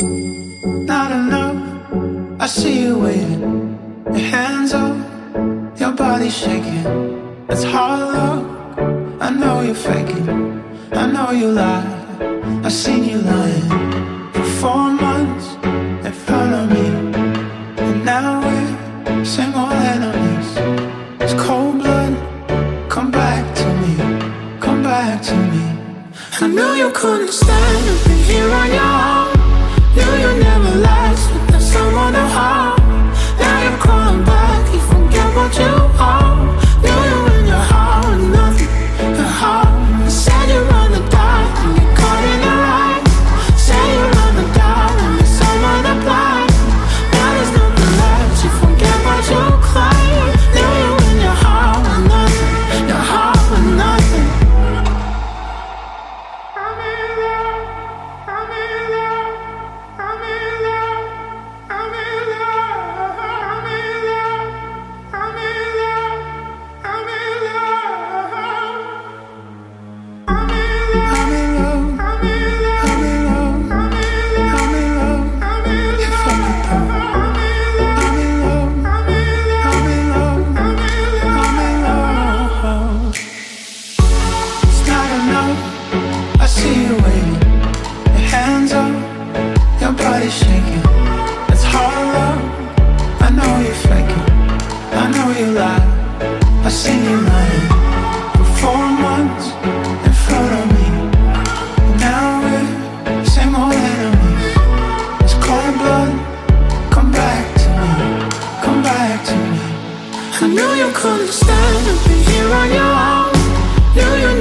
Not enough. I see you waiting. Your hands up, your body shaking. It's hard luck. I know you're faking. I know you lie. I've seen you lying for four months in front of me, and now we're single enemies. It's cold blood. Come back to me. Come back to me. I knew you couldn't stand to be here on your own. Knew you never lie. You're on your own. You, you